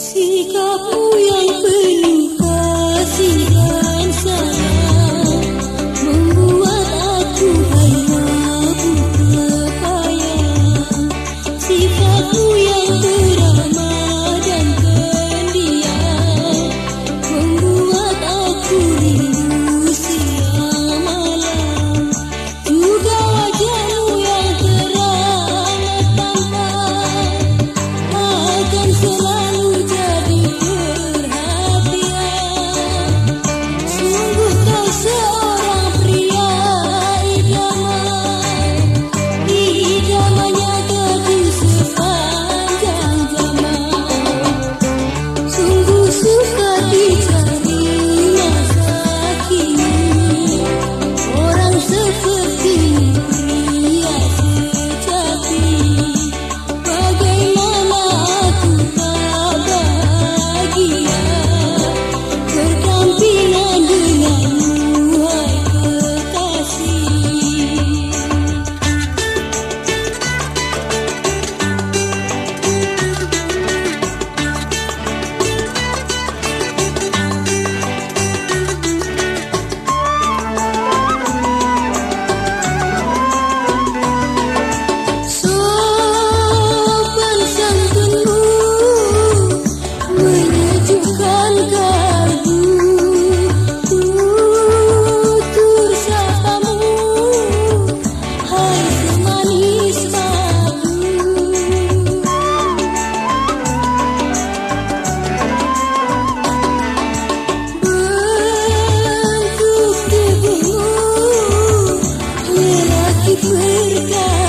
Sikapmu yang penuh kasih dan Membuat aku hayat berkepayang Sifatmu Tumbuhkan garbu Tutur sapamu Hai semanis madu Bentuk tubuhmu Lelaki berkata